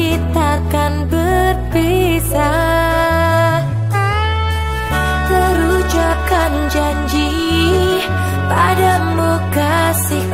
kita akan berpisah. Terucapkan janji padamu kasih